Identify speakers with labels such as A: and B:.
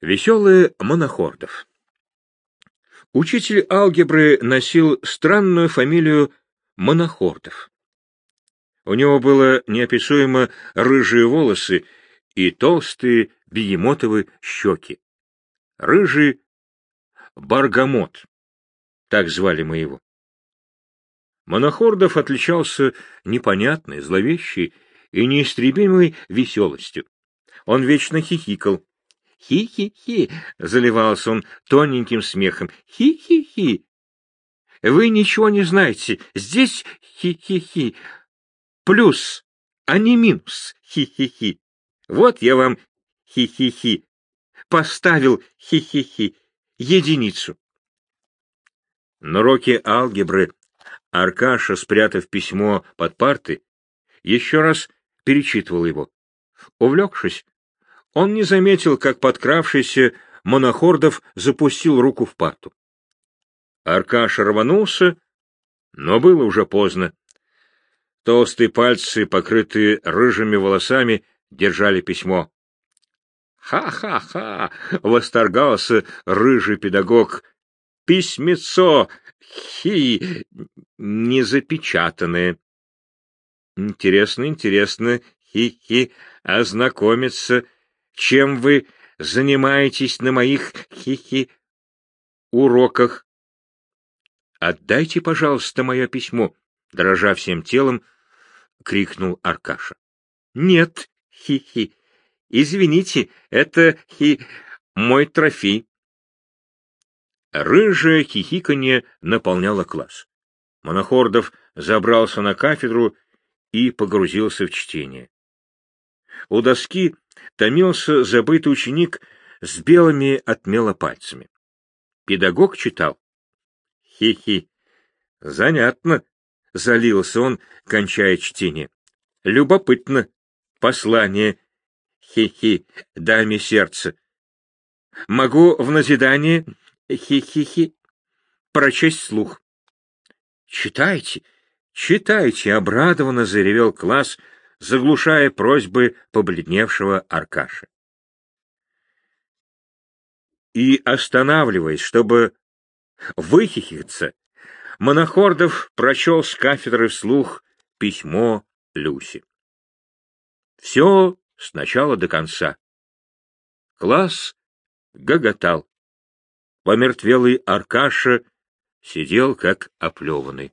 A: Веселые монохордов. Учитель алгебры носил странную фамилию Монохордов. У него было неописуемо рыжие волосы и толстые бегемотовые щеки. Рыжий Баргамот, так звали мы его. Монохордов отличался непонятной, зловещей и неистребимой веселостью. Он вечно хихикал. «Хи-хи-хи!» — заливался он тоненьким смехом. «Хи-хи-хи!» «Вы ничего не знаете. Здесь хи-хи-хи. Плюс, а не минус. Хи-хи-хи. Вот я вам хи-хи-хи. Поставил хи-хи-хи. Единицу». На уроке алгебры Аркаша, спрятав письмо под парты, еще раз перечитывал его. Увлекшись, он не заметил, как подкравшийся монохордов запустил руку в парту. Аркаша рванулся, но было уже поздно. Толстые пальцы, покрытые рыжими волосами, держали письмо. «Ха-ха-ха!» — восторгался рыжий педагог. «Письмецо! Хи! Незапечатанное!» «Интересно, интересно, хи-хи, ознакомиться чем вы занимаетесь на моих хихи уроках. Отдайте, пожалуйста, мое письмо, дрожа всем телом, крикнул Аркаша. Нет, хихи. Извините, это хи мой трофей. Рыжее хихиканье наполняло класс. Монохордов забрался на кафедру и погрузился в чтение. У доски томился забытый ученик с белыми отмело пальцами. Педагог читал. Хи-хи. Занятно, залился он, кончая чтение. Любопытно. Послание. Хи-хи, даме сердце. Могу в назидание хи-хи-хи прочесть слух. Читайте, читайте, обрадованно заревел класс, заглушая просьбы побледневшего Аркаши. И, останавливаясь, чтобы выхихиться, Монохордов прочел с кафедры вслух письмо Люси. Все с начала до конца. Класс гоготал. Помертвелый Аркаша сидел как оплеванный.